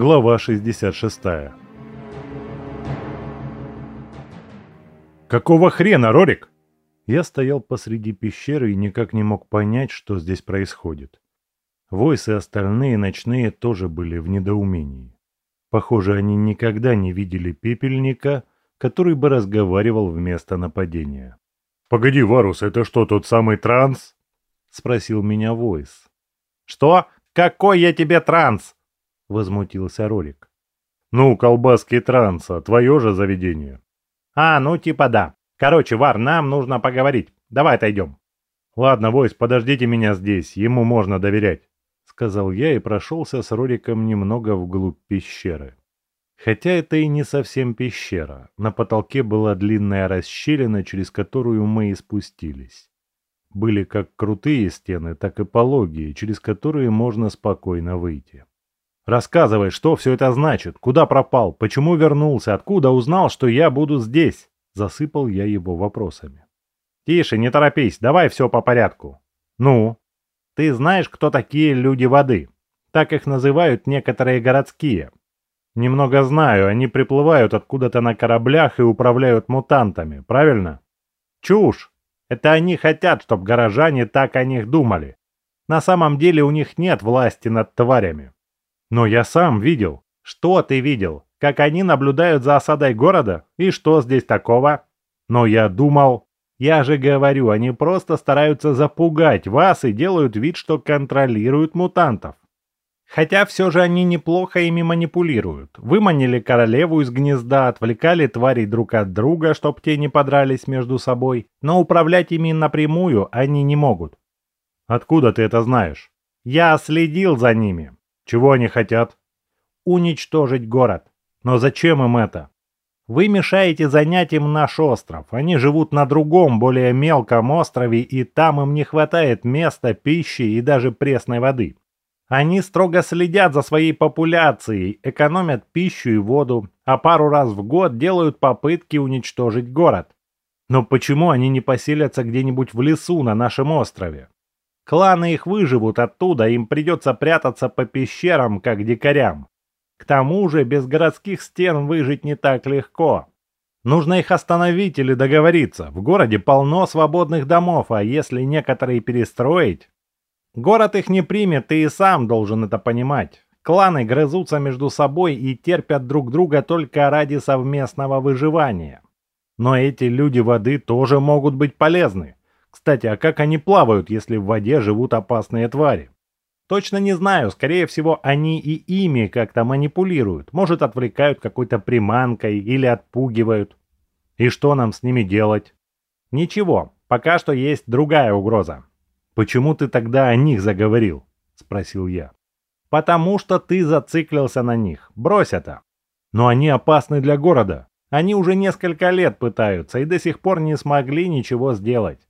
Глава 66. «Какого хрена, Рорик?» Я стоял посреди пещеры и никак не мог понять, что здесь происходит. Войс и остальные ночные тоже были в недоумении. Похоже, они никогда не видели пепельника, который бы разговаривал вместо нападения. «Погоди, Варус, это что, тот самый транс?» — спросил меня Войс. «Что? Какой я тебе транс?» — возмутился Рорик. «Ну, колбаски транса, твое же заведение». «А, ну типа да. Короче, Вар, нам нужно поговорить. Давай отойдем». «Ладно, Войс, подождите меня здесь, ему можно доверять», — сказал я и прошелся с Рориком немного вглубь пещеры. Хотя это и не совсем пещера. На потолке была длинная расщелина, через которую мы и спустились. Были как крутые стены, так и пологие, через которые можно спокойно выйти. «Рассказывай, что все это значит? Куда пропал? Почему вернулся? Откуда узнал, что я буду здесь?» Засыпал я его вопросами. «Тише, не торопись, давай все по порядку». «Ну?» «Ты знаешь, кто такие люди воды? Так их называют некоторые городские. Немного знаю, они приплывают откуда-то на кораблях и управляют мутантами, правильно? Чушь! Это они хотят, чтобы горожане так о них думали. На самом деле у них нет власти над тварями. Но я сам видел. Что ты видел? Как они наблюдают за осадой города? И что здесь такого? Но я думал... Я же говорю, они просто стараются запугать вас и делают вид, что контролируют мутантов. Хотя все же они неплохо ими манипулируют. Выманили королеву из гнезда, отвлекали тварей друг от друга, чтоб те не подрались между собой, но управлять ими напрямую они не могут. Откуда ты это знаешь? Я следил за ними. Чего они хотят? Уничтожить город. Но зачем им это? Вы мешаете занять им наш остров. Они живут на другом, более мелком острове, и там им не хватает места, пищи и даже пресной воды. Они строго следят за своей популяцией, экономят пищу и воду, а пару раз в год делают попытки уничтожить город. Но почему они не поселятся где-нибудь в лесу на нашем острове? Кланы их выживут оттуда, им придется прятаться по пещерам, как дикарям. К тому же без городских стен выжить не так легко. Нужно их остановить или договориться. В городе полно свободных домов, а если некоторые перестроить, Город их не примет, ты и сам должен это понимать. Кланы грызутся между собой и терпят друг друга только ради совместного выживания. Но эти люди воды тоже могут быть полезны. Кстати, а как они плавают, если в воде живут опасные твари? Точно не знаю, скорее всего, они и ими как-то манипулируют. Может, отвлекают какой-то приманкой или отпугивают. И что нам с ними делать? Ничего, пока что есть другая угроза. «Почему ты тогда о них заговорил?» – спросил я. «Потому что ты зациклился на них. Брось это». «Но они опасны для города». «Они уже несколько лет пытаются и до сих пор не смогли ничего сделать».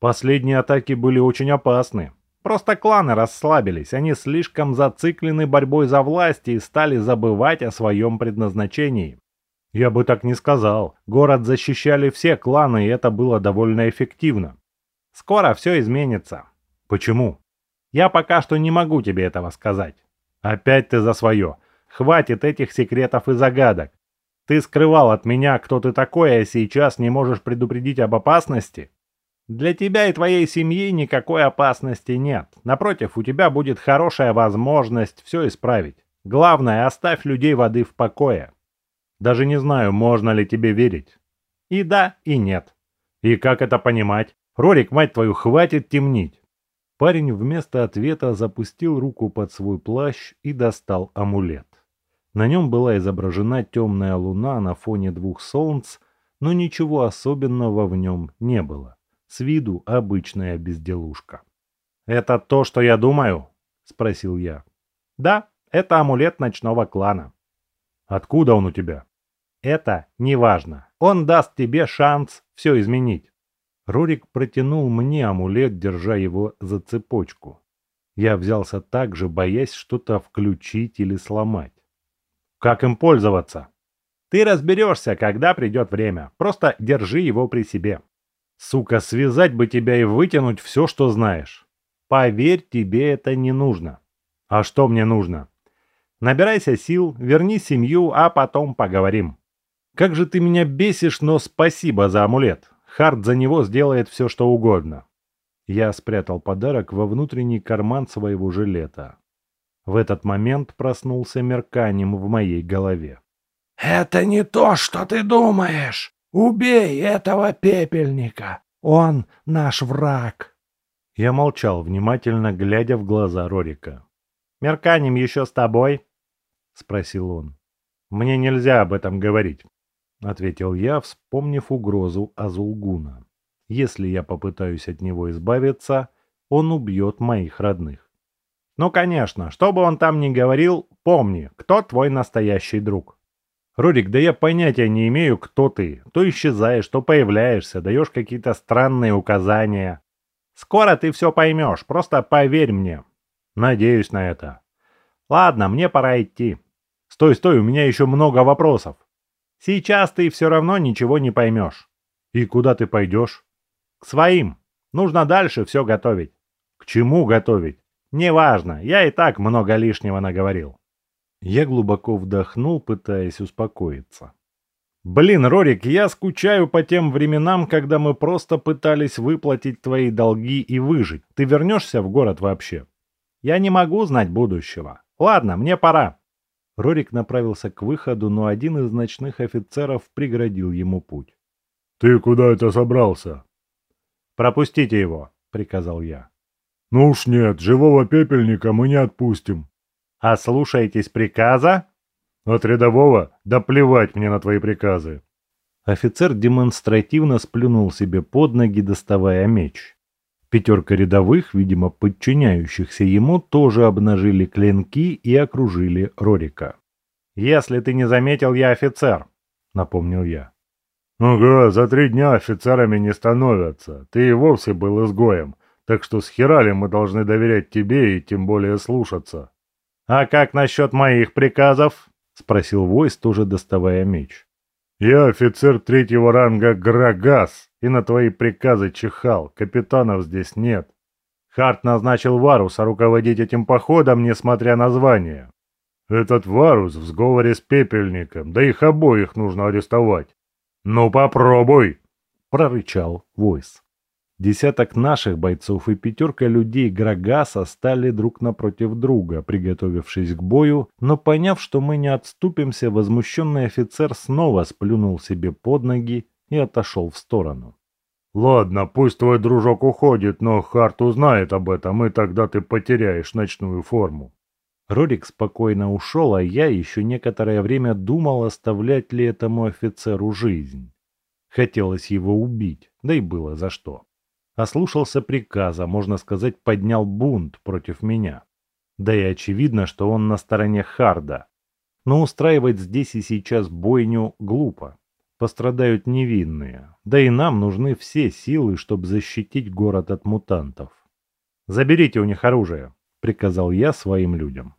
«Последние атаки были очень опасны». «Просто кланы расслабились. Они слишком зациклены борьбой за власть и стали забывать о своем предназначении». «Я бы так не сказал. Город защищали все кланы, и это было довольно эффективно. Скоро все изменится. Почему? Я пока что не могу тебе этого сказать. Опять ты за свое. Хватит этих секретов и загадок. Ты скрывал от меня, кто ты такой, а сейчас не можешь предупредить об опасности? Для тебя и твоей семьи никакой опасности нет. Напротив, у тебя будет хорошая возможность все исправить. Главное, оставь людей воды в покое. Даже не знаю, можно ли тебе верить. И да, и нет. И как это понимать? «Рорик, мать твою, хватит темнить!» Парень вместо ответа запустил руку под свой плащ и достал амулет. На нем была изображена темная луна на фоне двух солнц, но ничего особенного в нем не было. С виду обычная безделушка. «Это то, что я думаю?» — спросил я. «Да, это амулет ночного клана». «Откуда он у тебя?» «Это неважно. Он даст тебе шанс все изменить». Рорик протянул мне амулет, держа его за цепочку. Я взялся так же, боясь что-то включить или сломать. «Как им пользоваться?» «Ты разберешься, когда придет время. Просто держи его при себе». «Сука, связать бы тебя и вытянуть все, что знаешь». «Поверь, тебе это не нужно». «А что мне нужно?» Набирайся сил, верни семью, а потом поговорим. Как же ты меня бесишь, но спасибо за амулет. Харт за него сделает все, что угодно. Я спрятал подарок во внутренний карман своего жилета. В этот момент проснулся мерканием в моей голове. «Это не то, что ты думаешь! Убей этого пепельника! Он наш враг!» Я молчал, внимательно глядя в глаза Рорика. «Мерканем еще с тобой?» — спросил он. «Мне нельзя об этом говорить», — ответил я, вспомнив угрозу Азулгуна. «Если я попытаюсь от него избавиться, он убьет моих родных». «Ну, конечно, что бы он там ни говорил, помни, кто твой настоящий друг». «Рорик, да я понятия не имею, кто ты. То исчезаешь, то появляешься, даешь какие-то странные указания». «Скоро ты все поймешь, просто поверь мне». «Надеюсь на это». «Ладно, мне пора идти». «Стой, стой, у меня еще много вопросов». «Сейчас ты все равно ничего не поймешь». «И куда ты пойдешь?» «К своим. Нужно дальше все готовить». «К чему готовить?» «Неважно, я и так много лишнего наговорил». Я глубоко вдохнул, пытаясь успокоиться. «Блин, Рорик, я скучаю по тем временам, когда мы просто пытались выплатить твои долги и выжить. Ты вернешься в город вообще?» «Я не могу знать будущего. Ладно, мне пора». Рорик направился к выходу, но один из ночных офицеров преградил ему путь. «Ты куда это собрался?» «Пропустите его», — приказал я. «Ну уж нет, живого пепельника мы не отпустим». «А слушаетесь приказа?» «От рядового? Да плевать мне на твои приказы!» Офицер демонстративно сплюнул себе под ноги, доставая меч. Пятерка рядовых, видимо, подчиняющихся ему, тоже обнажили клинки и окружили Рорика. «Если ты не заметил, я офицер», — напомнил я. «Ага, за три дня офицерами не становятся. Ты и вовсе был изгоем, так что с херали мы должны доверять тебе и тем более слушаться». «А как насчет моих приказов?» — спросил Войс, тоже доставая меч. «Я офицер третьего ранга Грагас, и на твои приказы чихал. Капитанов здесь нет». Харт назначил Варуса руководить этим походом, несмотря на звание. «Этот Варус в сговоре с Пепельником, да их обоих нужно арестовать». «Ну попробуй!» — прорычал Войс. Десяток наших бойцов и пятерка людей Грагаса стали друг напротив друга, приготовившись к бою, но поняв, что мы не отступимся, возмущенный офицер снова сплюнул себе под ноги и отошел в сторону. «Ладно, пусть твой дружок уходит, но Харт узнает об этом, и тогда ты потеряешь ночную форму». Рорик спокойно ушел, а я еще некоторое время думал, оставлять ли этому офицеру жизнь. Хотелось его убить, да и было за что ослушался приказа, можно сказать, поднял бунт против меня. Да и очевидно, что он на стороне Харда. Но устраивать здесь и сейчас бойню глупо. Пострадают невинные. Да и нам нужны все силы, чтобы защитить город от мутантов. «Заберите у них оружие», — приказал я своим людям.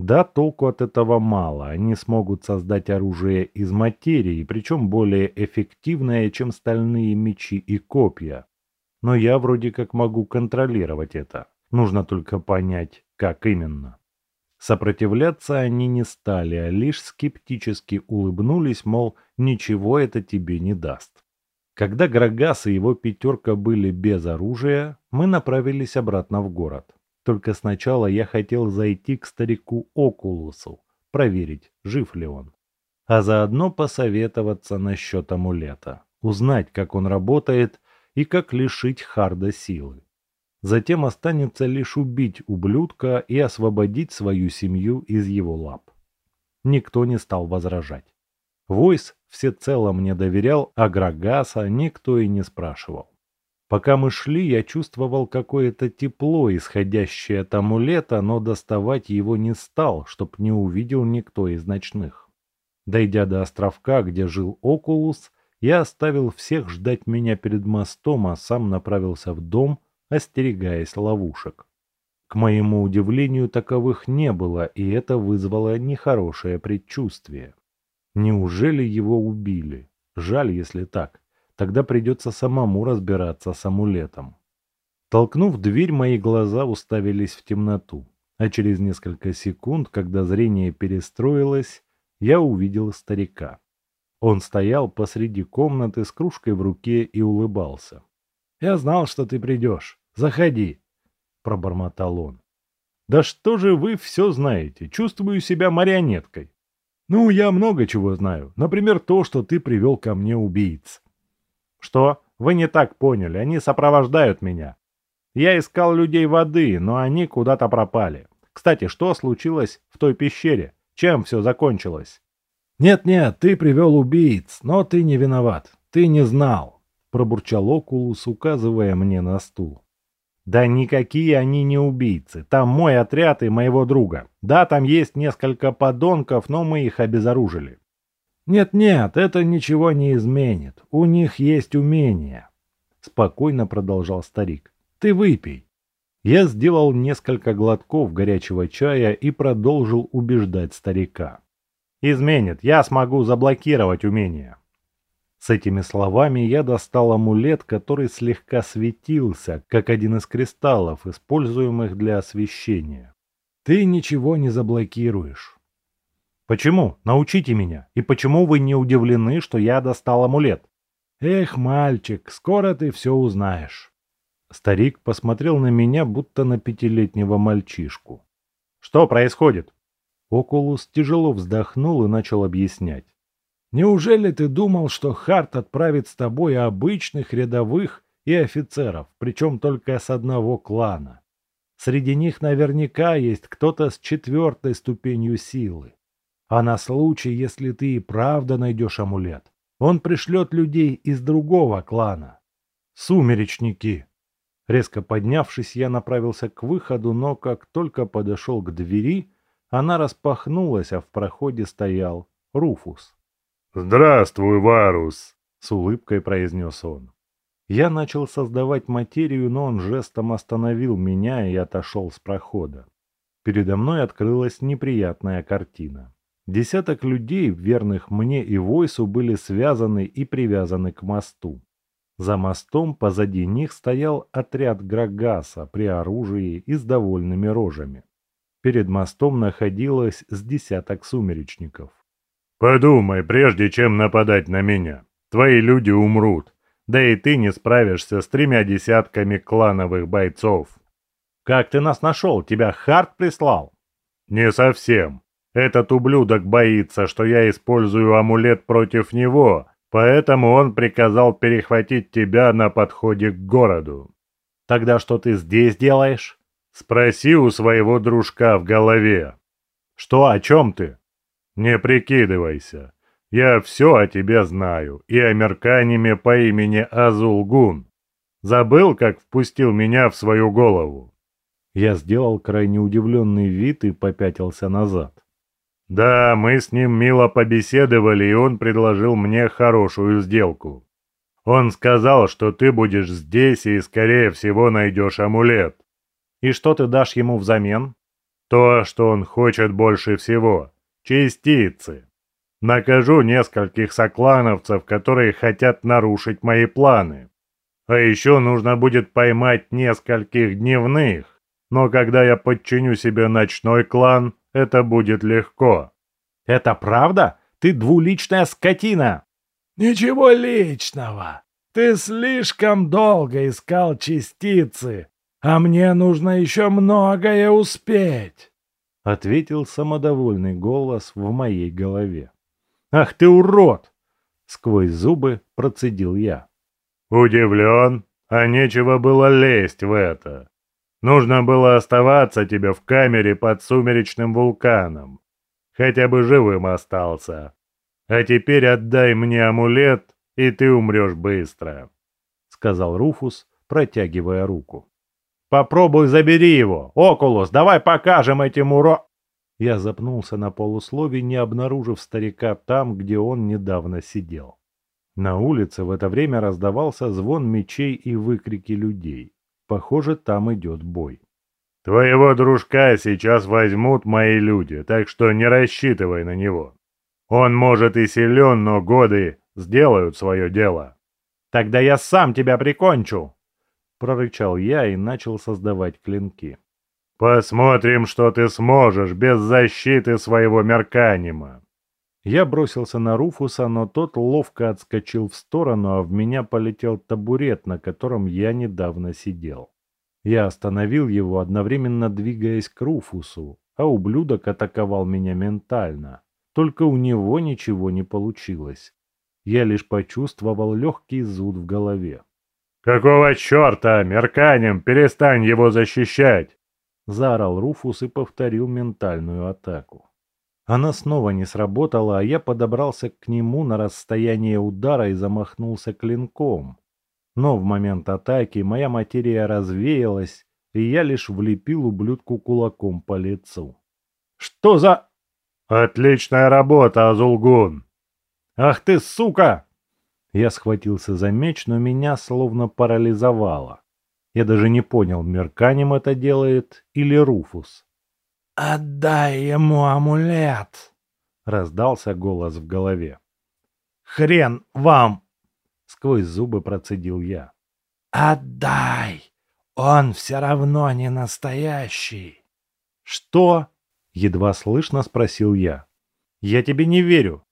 Да, толку от этого мало. Они смогут создать оружие из материи, причем более эффективное, чем стальные мечи и копья. Но я вроде как могу контролировать это. Нужно только понять, как именно. Сопротивляться они не стали, а лишь скептически улыбнулись, мол, ничего это тебе не даст. Когда Грагас и его пятерка были без оружия, мы направились обратно в город. Только сначала я хотел зайти к старику Окулусу, проверить, жив ли он. А заодно посоветоваться насчет амулета, узнать, как он работает и как лишить Харда силы. Затем останется лишь убить ублюдка и освободить свою семью из его лап. Никто не стал возражать. Войс всецело мне доверял, а Грагаса никто и не спрашивал. Пока мы шли, я чувствовал какое-то тепло, исходящее от амулета, но доставать его не стал, чтоб не увидел никто из ночных. Дойдя до островка, где жил Окулус, я оставил всех ждать меня перед мостом, а сам направился в дом, остерегаясь ловушек. К моему удивлению, таковых не было, и это вызвало нехорошее предчувствие. Неужели его убили? Жаль, если так. Тогда придется самому разбираться с амулетом. Толкнув дверь, мои глаза уставились в темноту. А через несколько секунд, когда зрение перестроилось, я увидел старика. Он стоял посреди комнаты с кружкой в руке и улыбался. «Я знал, что ты придешь. Заходи», — пробормотал он. «Да что же вы все знаете? Чувствую себя марионеткой». «Ну, я много чего знаю. Например, то, что ты привел ко мне убийц». «Что? Вы не так поняли. Они сопровождают меня. Я искал людей воды, но они куда-то пропали. Кстати, что случилось в той пещере? Чем все закончилось? «Нет-нет, ты привел убийц, но ты не виноват. Ты не знал», — пробурчал Окулус, указывая мне на стул. «Да никакие они не убийцы. Там мой отряд и моего друга. Да, там есть несколько подонков, но мы их обезоружили». «Нет-нет, это ничего не изменит. У них есть умения», — спокойно продолжал старик. «Ты выпей». Я сделал несколько глотков горячего чая и продолжил убеждать старика. «Изменит, я смогу заблокировать умение». С этими словами я достал амулет, который слегка светился, как один из кристаллов, используемых для освещения. «Ты ничего не заблокируешь». «Почему? Научите меня. И почему вы не удивлены, что я достал амулет?» «Эх, мальчик, скоро ты все узнаешь». Старик посмотрел на меня, будто на пятилетнего мальчишку. «Что происходит?» Окулус тяжело вздохнул и начал объяснять. «Неужели ты думал, что Харт отправит с тобой обычных рядовых и офицеров, причем только с одного клана? Среди них наверняка есть кто-то с четвертой ступенью силы. А на случай, если ты и правда найдешь амулет, он пришлет людей из другого клана. Сумеречники!» Резко поднявшись, я направился к выходу, но как только подошел к двери, она распахнулась, а в проходе стоял Руфус. «Здравствуй, Варус!» — с улыбкой произнес он. Я начал создавать материю, но он жестом остановил меня и отошел с прохода. Передо мной открылась неприятная картина. Десяток людей, верных мне и Войсу, были связаны и привязаны к мосту. За мостом позади них стоял отряд Грагаса при оружии и с довольными рожами. Перед мостом находилось с десяток сумеречников. «Подумай, прежде чем нападать на меня. Твои люди умрут, да и ты не справишься с тремя десятками клановых бойцов». «Как ты нас нашел? Тебя Харт прислал?» «Не совсем. Этот ублюдок боится, что я использую амулет против него, Поэтому он приказал перехватить тебя на подходе к городу. Тогда что ты здесь делаешь? Спроси у своего дружка в голове. Что, о чем ты? Не прикидывайся. Я все о тебе знаю и о Мерканиме по имени Азулгун. Забыл, как впустил меня в свою голову? Я сделал крайне удивленный вид и попятился назад. Да, мы с ним мило побеседовали, и он предложил мне хорошую сделку. Он сказал, что ты будешь здесь и, скорее всего, найдешь амулет. И что ты дашь ему взамен? То, что он хочет больше всего. Частицы. Накажу нескольких соклановцев, которые хотят нарушить мои планы. А еще нужно будет поймать нескольких дневных. Но когда я подчиню себе ночной клан, это будет легко. Это правда? Ты двуличная скотина. Ничего личного. Ты слишком долго искал частицы, а мне нужно еще многое успеть. Ответил самодовольный голос в моей голове. Ах ты урод! Сквозь зубы процедил я. Удивлен, а нечего было лезть в это. Нужно было оставаться тебе в камере под сумеречным вулканом. Хотя бы живым остался. А теперь отдай мне амулет, и ты умрешь быстро», — сказал Руфус, протягивая руку. «Попробуй забери его! Окулус, давай покажем этим уро...» Я запнулся на полуслове, не обнаружив старика там, где он недавно сидел. На улице в это время раздавался звон мечей и выкрики людей. Похоже, там идет бой. «Твоего дружка сейчас возьмут мои люди, так что не рассчитывай на него. Он может и силен, но годы сделают свое дело». «Тогда я сам тебя прикончу!» Прорычал я и начал создавать клинки. Посмотрим, что ты сможешь без защиты своего Мерканима. Я бросился на Руфуса, но тот ловко отскочил в сторону, а в меня полетел табурет, на котором я недавно сидел. Я остановил его, одновременно двигаясь к Руфусу, а ублюдок атаковал меня ментально. Только у него ничего не получилось. Я лишь почувствовал легкий зуд в голове. «Какого черта, Мерканем, перестань его защищать!» Заорал Руфус и повторил ментальную атаку. Она снова не сработала, а я подобрался к нему на расстояние удара и замахнулся клинком. Но в момент атаки моя материя развеялась, и я лишь влепил ублюдку кулаком по лицу. «Что за...» «Отличная работа, Азулгун!» «Ах ты, сука!» Я схватился за меч, но меня словно парализовало. Я даже не понял, Мерканем это делает или Руфус. «Отдай ему амулет!» — раздался голос в голове. «Хрен вам!» — сквозь зубы процедил я. «Отдай! Он все равно не настоящий!» «Что?» — едва слышно спросил я. «Я тебе не верю!»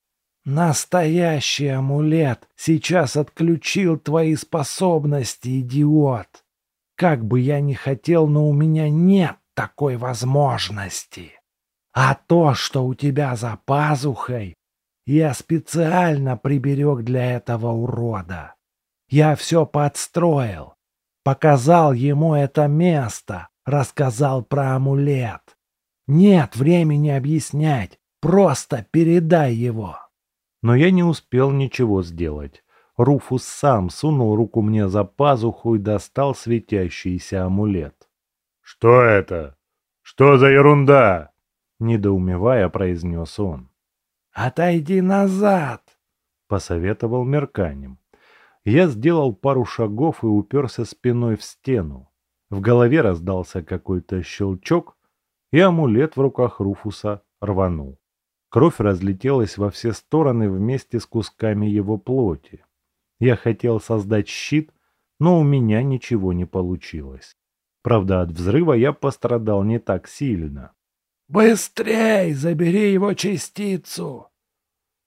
«Настоящий амулет сейчас отключил твои способности, идиот! Как бы я ни хотел, но у меня нет такой возможности. А то, что у тебя за пазухой, я специально приберег для этого урода. Я все подстроил, показал ему это место, рассказал про амулет. Нет времени объяснять, просто передай его. Но я не успел ничего сделать. Руфус сам сунул руку мне за пазуху и достал светящийся амулет. «Что это? Что за ерунда?» Недоумевая, произнес он. «Отойди назад!» — посоветовал Мерканем. Я сделал пару шагов и уперся спиной в стену. В голове раздался какой-то щелчок, и амулет в руках Руфуса рванул. Кровь разлетелась во все стороны вместе с кусками его плоти. Я хотел создать щит, но у меня ничего не получилось. Правда, от взрыва я пострадал не так сильно. «Быстрей! Забери его частицу!»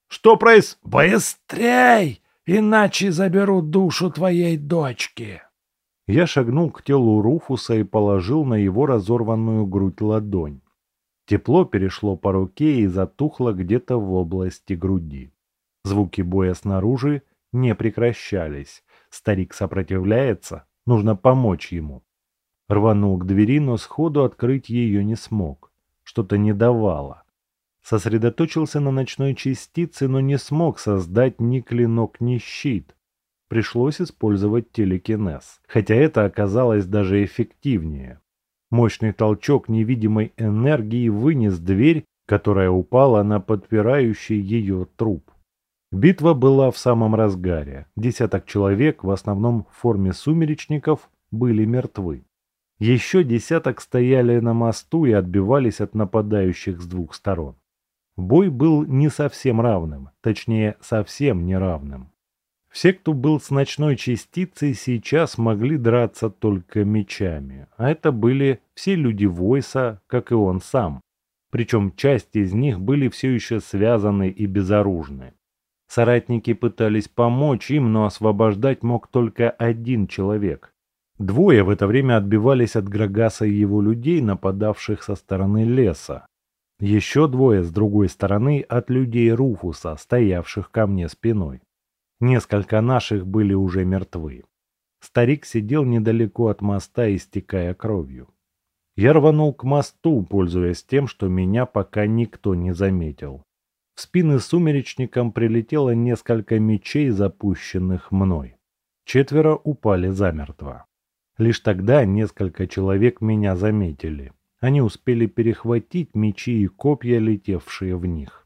«Что проис...» «Быстрей! Иначе заберу душу твоей дочки!» Я шагнул к телу Руфуса и положил на его разорванную грудь ладонь. Тепло перешло по руке и затухло где-то в области груди. Звуки боя снаружи не прекращались. Старик сопротивляется, нужно помочь ему. Рванул к двери, но сходу открыть ее не смог. Что-то не давало. Сосредоточился на ночной частице, но не смог создать ни клинок, ни щит. Пришлось использовать телекинез, хотя это оказалось даже эффективнее. Мощный толчок невидимой энергии вынес дверь, которая упала на подпирающий ее труп. Битва была в самом разгаре. Десяток человек, в основном в форме сумеречников, были мертвы. Еще десяток стояли на мосту и отбивались от нападающих с двух сторон. Бой был не совсем равным, точнее, совсем неравным. Все, кто был с ночной частицей, сейчас могли драться только мечами, а это были все люди Войса, как и он сам. Причем часть из них были все еще связаны и безоружны. Соратники пытались помочь им, но освобождать мог только один человек. Двое в это время отбивались от Грагаса и его людей, нападавших со стороны леса. Еще двое с другой стороны от людей Руфуса, стоявших ко мне спиной. Несколько наших были уже мертвы. Старик сидел недалеко от моста, истекая кровью. Я рванул к мосту, пользуясь тем, что меня пока никто не заметил. В спины сумеречникам прилетело несколько мечей, запущенных мной. Четверо упали замертво. Лишь тогда несколько человек меня заметили. Они успели перехватить мечи и копья, летевшие в них.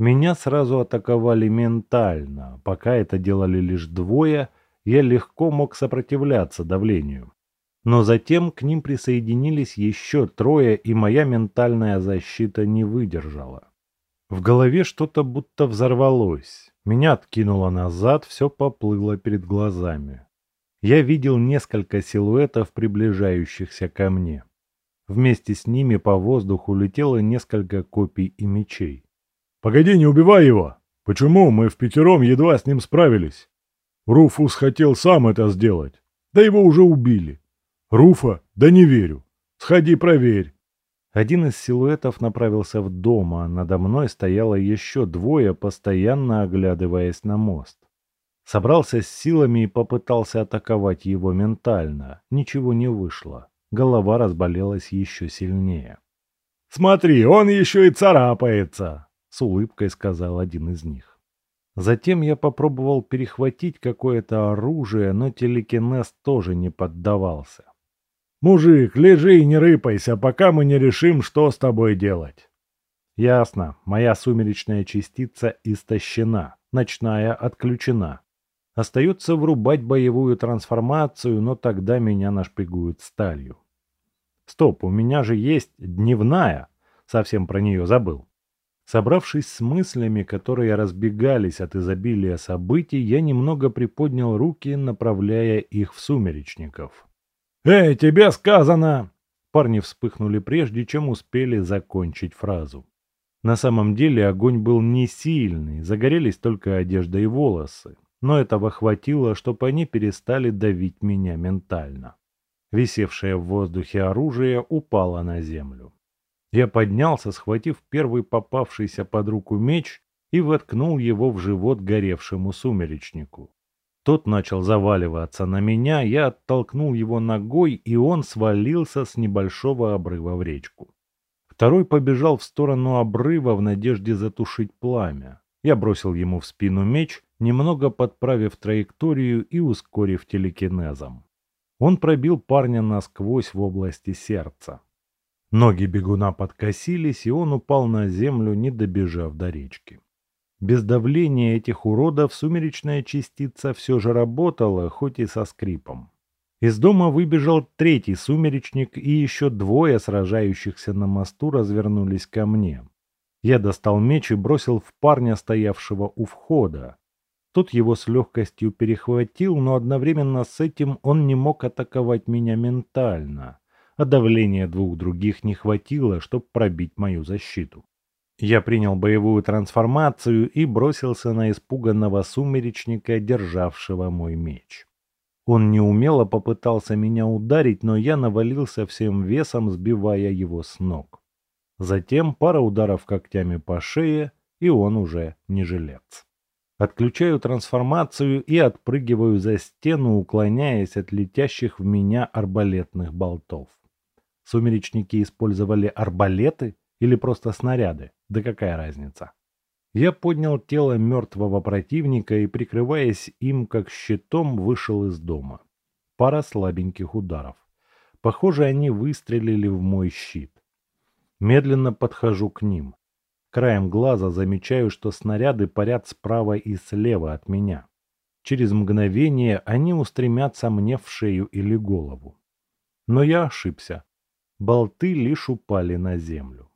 Меня сразу атаковали ментально. Пока это делали лишь двое, я легко мог сопротивляться давлению. Но затем к ним присоединились еще трое, и моя ментальная защита не выдержала. В голове что-то будто взорвалось. Меня откинуло назад, все поплыло перед глазами. Я видел несколько силуэтов, приближающихся ко мне. Вместе с ними по воздуху летело несколько копий и мечей. «Погоди, не убивай его! Почему? Мы в пятером едва с ним справились. Руфус хотел сам это сделать. Да его уже убили. Руфа? Да не верю. Сходи проверь». Один из силуэтов направился в дом, а надо мной стояло еще двое, постоянно оглядываясь на мост. Собрался с силами и попытался атаковать его ментально. Ничего не вышло. Голова разболелась еще сильнее. «Смотри, он еще и царапается!» — с улыбкой сказал один из них. Затем я попробовал перехватить какое-то оружие, но телекинез тоже не поддавался. «Мужик, лежи и не рыпайся, пока мы не решим, что с тобой делать». «Ясно. Моя сумеречная частица истощена, ночная отключена. Остается врубать боевую трансформацию, но тогда меня нашпигуют сталью. Стоп, у меня же есть дневная. Совсем про нее забыл. Собравшись с мыслями, которые разбегались от изобилия событий, я немного приподнял руки, направляя их в сумеречников. «Эй, тебе сказано!» Парни вспыхнули прежде, чем успели закончить фразу. На самом деле огонь был не сильный, загорелись только одежда и волосы но этого хватило, чтобы они перестали давить меня ментально. Висевшее в воздухе оружие упало на землю. Я поднялся, схватив первый попавшийся под руку меч и воткнул его в живот горевшему сумеречнику. Тот начал заваливаться на меня, я оттолкнул его ногой, и он свалился с небольшого обрыва в речку. Второй побежал в сторону обрыва в надежде затушить пламя. Я бросил ему в спину меч, немного подправив траекторию и ускорив телекинезом. Он пробил парня насквозь в области сердца. Ноги бегуна подкосились, и он упал на землю, не добежав до речки. Без давления этих уродов сумеречная частица все же работала, хоть и со скрипом. Из дома выбежал третий сумеречник, и еще двое сражающихся на мосту развернулись ко мне. Я достал меч и бросил в парня, стоявшего у входа. Тот его с легкостью перехватил, но одновременно с этим он не мог атаковать меня ментально, а давления двух других не хватило, чтобы пробить мою защиту. Я принял боевую трансформацию и бросился на испуганного сумеречника, державшего мой меч. Он неумело попытался меня ударить, но я навалился всем весом, сбивая его с ног. Затем пара ударов когтями по шее, и он уже не жилец. Отключаю трансформацию и отпрыгиваю за стену, уклоняясь от летящих в меня арбалетных болтов. Сумеречники использовали арбалеты или просто снаряды? Да какая разница? Я поднял тело мертвого противника и, прикрываясь им как щитом, вышел из дома. Пара слабеньких ударов. Похоже, они выстрелили в мой щит. Медленно подхожу к ним. Краем глаза замечаю, что снаряды парят справа и слева от меня. Через мгновение они устремятся мне в шею или голову. Но я ошибся. Болты лишь упали на землю.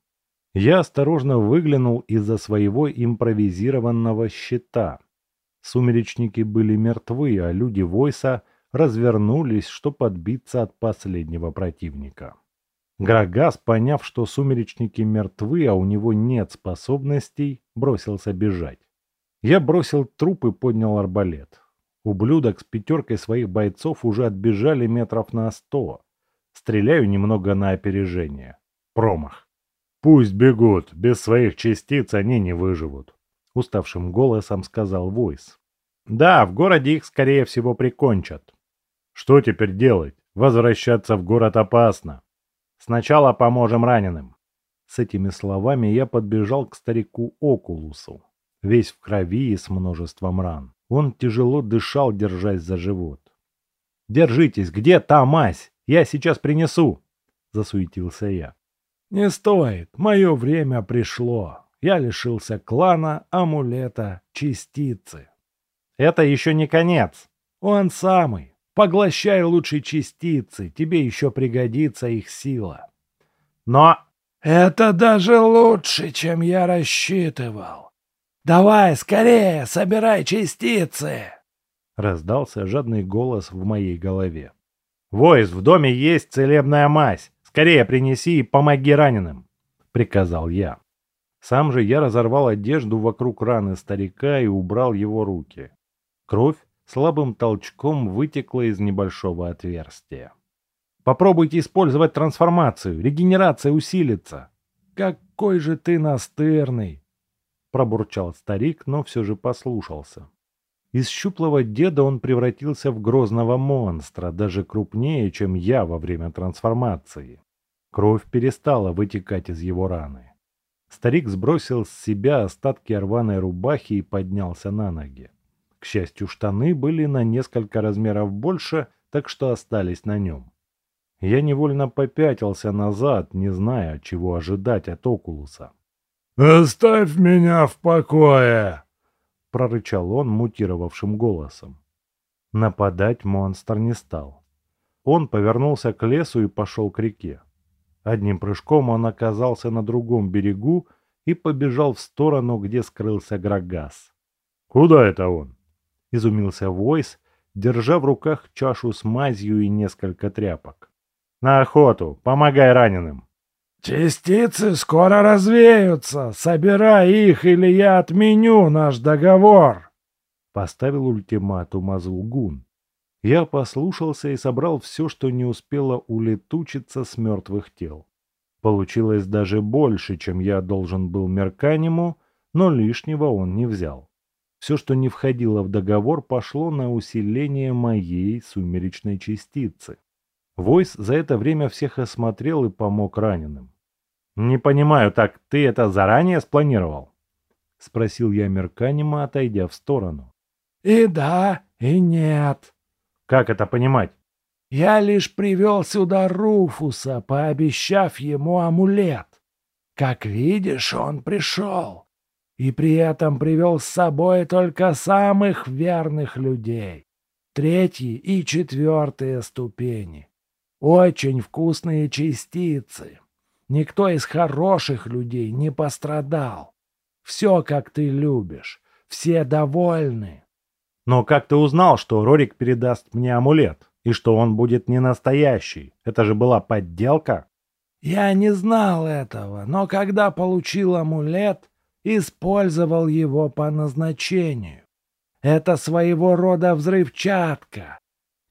Я осторожно выглянул из-за своего импровизированного щита. Сумеречники были мертвы, а люди Войса развернулись, чтобы отбиться от последнего противника. Грагас, поняв, что сумеречники мертвы, а у него нет способностей, бросился бежать. Я бросил труп и поднял арбалет. Ублюдок с пятеркой своих бойцов уже отбежали метров на сто. Стреляю немного на опережение. Промах. «Пусть бегут, без своих частиц они не выживут», — уставшим голосом сказал Войс. «Да, в городе их, скорее всего, прикончат». «Что теперь делать? Возвращаться в город опасно. Сначала поможем раненым. С этими словами я подбежал к старику Окулусу, весь в крови и с множеством ран. Он тяжело дышал, держась за живот. «Держитесь! Где та мазь? Я сейчас принесу!» – засуетился я. «Не стоит! Мое время пришло! Я лишился клана, амулета, частицы!» «Это еще не конец!» «Он самый! Поглощай лучше частицы, тебе еще пригодится их сила. Но... Это даже лучше, чем я рассчитывал. Давай, скорее, собирай частицы. Раздался жадный голос в моей голове. Войс, в доме есть целебная мазь. Скорее принеси и помоги раненым!» — приказал я. Сам же я разорвал одежду вокруг раны старика и убрал его руки. Кровь слабым толчком вытекла из небольшого отверстия. «Попробуйте использовать трансформацию, регенерация усилится!» «Какой же ты настырный!» пробурчал старик, но все же послушался. Из щуплого деда он превратился в грозного монстра, даже крупнее, чем я во время трансформации. Кровь перестала вытекать из его раны. Старик сбросил с себя остатки рваной рубахи и поднялся на ноги. К счастью, штаны были на несколько размеров больше, так что остались на нем. Я невольно попятился назад, не зная, чего ожидать от Окулуса. «Оставь меня в покое!» — прорычал он мутировавшим голосом. Нападать монстр не стал. Он повернулся к лесу и пошел к реке. Одним прыжком он оказался на другом берегу и побежал в сторону, где скрылся Грагас. «Куда это он?» — изумился Войс, держа в руках чашу с мазью и несколько тряпок. «На охоту! Помогай раненым!» «Частицы скоро развеются. Собирай их, или я отменю наш договор!» Поставил ультиматум Азулгун. Я послушался и собрал все, что не успело улетучиться с мертвых тел. Получилось даже больше, чем я должен был Мерканиму, но лишнего он не взял. Все, что не входило в договор, пошло на усиление моей сумеречной частицы. Войс за это время всех осмотрел и помог раненым. «Не понимаю, так ты это заранее спланировал?» — спросил я Мерканима, отойдя в сторону. «И да, и нет». «Как это понимать?» «Я лишь привел сюда Руфуса, пообещав ему амулет. Как видишь, он пришел. И при этом привел с собой только самых верных людей. Третьи и четвертые ступени. Очень вкусные частицы. Никто из хороших людей не пострадал. Все, как ты любишь. Все довольны. Но как ты узнал, что Рорик передаст мне амулет? И что он будет не настоящий? Это же была подделка? Я не знал этого, но когда получил амулет, использовал его по назначению. Это своего рода взрывчатка.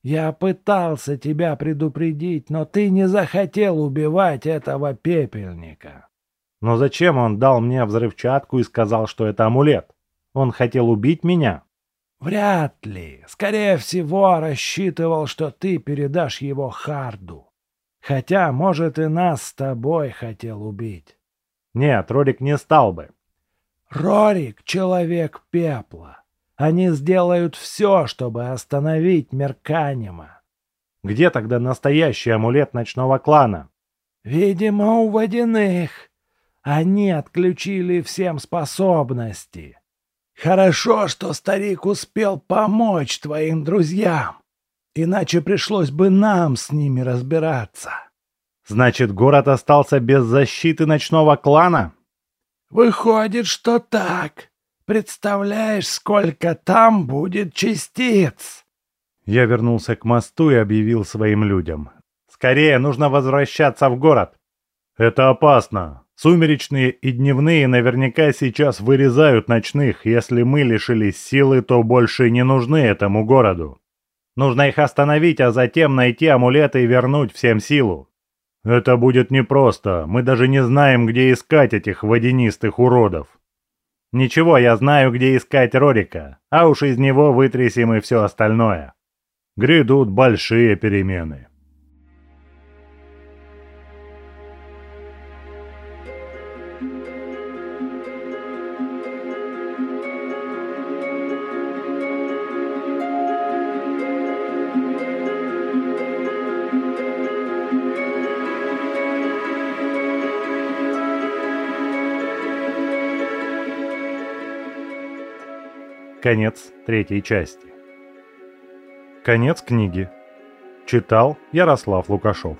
Я пытался тебя предупредить, но ты не захотел убивать этого пепельника. Но зачем он дал мне взрывчатку и сказал, что это амулет? Он хотел убить меня? Вряд ли. Скорее всего, рассчитывал, что ты передашь его Харду. Хотя, может, и нас с тобой хотел убить. Нет, Рорик не стал бы. Рорик — человек пепла. Они сделают все, чтобы остановить Мерканима. Где тогда настоящий амулет ночного клана? Видимо, у водяных. Они отключили всем способности. Хорошо, что старик успел помочь твоим друзьям. Иначе пришлось бы нам с ними разбираться. Значит, город остался без защиты ночного клана? Выходит, что так. Представляешь, сколько там будет частиц!» Я вернулся к мосту и объявил своим людям. «Скорее, нужно возвращаться в город!» «Это опасно. Сумеречные и дневные наверняка сейчас вырезают ночных. Если мы лишились силы, то больше не нужны этому городу. Нужно их остановить, а затем найти амулеты и вернуть всем силу». «Это будет непросто. Мы даже не знаем, где искать этих водянистых уродов». Ничего, я знаю, где искать Рорика, а уж из него вытрясем и все остальное. Грядут большие перемены. Конец третьей части. Конец книги. Читал Ярослав Лукашов.